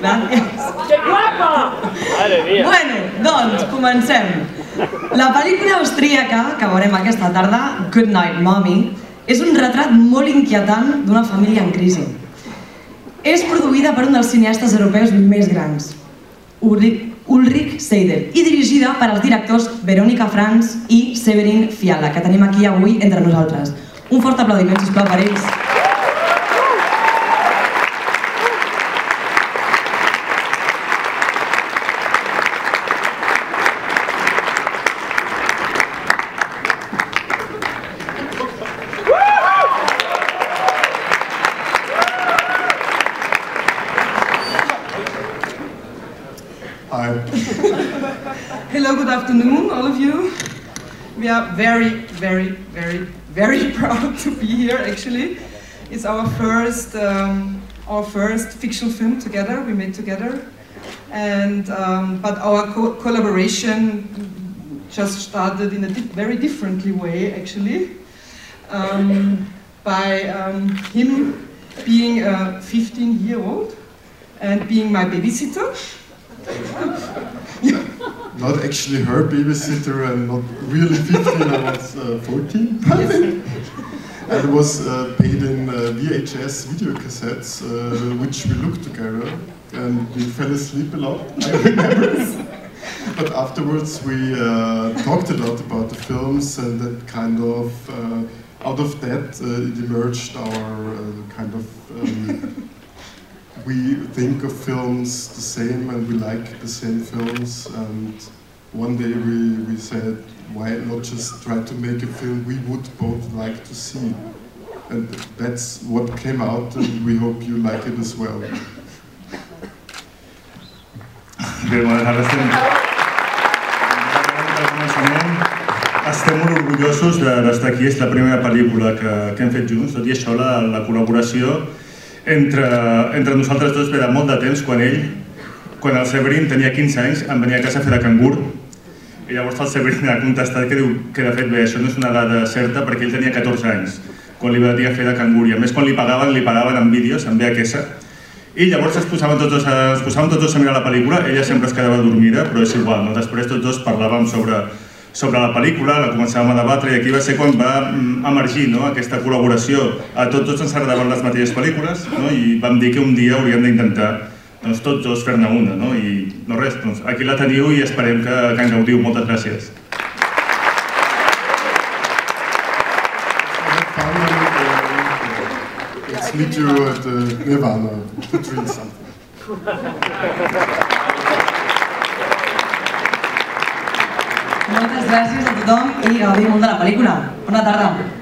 Gràcies. ¡Qué guapa! Madre mía. Bueno, doncs, comencem. La pel·lícula austríaca que veurem aquesta tarda, Good Night Mommy, és un retrat molt inquietant d'una família en crisi. És produïda per un dels cineastes europeus més grans, Ulrich, Ulrich Seidel, i dirigida per als directors Verónica Franz i Severin Fiala, que tenim aquí avui entre nosaltres. Un fort aplaudiment, sisplau, per ells. Hi. Hello, good afternoon, all of you. We are very, very, very, very proud to be here. Actually, it's our first, um, our first fictional film together. We made together, and um, but our co- collaboration just started in a di- very differently way, actually, um, by um, him being a 15-year-old and being my babysitter. Not actually her babysitter and not really 15, I was uh, 14, I think. And was uh, paid in uh, VHS video cassettes, uh, which we looked together, and we fell asleep a lot, I remember. but afterwards we uh, talked a lot about the films, and that kind of, uh, out of that, uh, it emerged our uh, kind of um, we think of films the same and we like the same films and one day we, we said why not just try to make a film we would both like to see? And that's what came out and we hope you like it as well. Bé, bueno, ara estem... Al començament, estem molt orgullosos d'estar aquí, és la primera pel·lícula que, que hem fet junts, tot i això la, la col·laboració entre, entre nosaltres dos ve de molt de temps, quan ell, quan el Severin tenia 15 anys, em venia a casa a fer de cangur, i llavors el Severin ha contestat que diu que de fet bé, això no és una dada certa perquè ell tenia 14 anys quan li va dir a fer de cangur. I a més quan li pagaven, li pagaven en vídeos, en VHS i llavors es posaven tots dos a, es posaven tots dos a mirar la pel·lícula, ella sempre es quedava dormida, però és igual, no? després tots dos parlàvem sobre, sobre la pel·lícula, la començàvem a debatre i aquí va ser quan va mm, emergir no? aquesta col·laboració. A tots dos ens agradaven les mateixes pel·lícules no? i vam dir que un dia hauríem d'intentar doncs, tots dos fer-ne una. No? I no res, doncs, aquí la teniu i esperem que, que en gaudiu. Moltes gràcies. let's meet you at the Nirvana to drink something Moltes gràcies a tothom i gaudim molt de la pel·lícula. Bona tarda.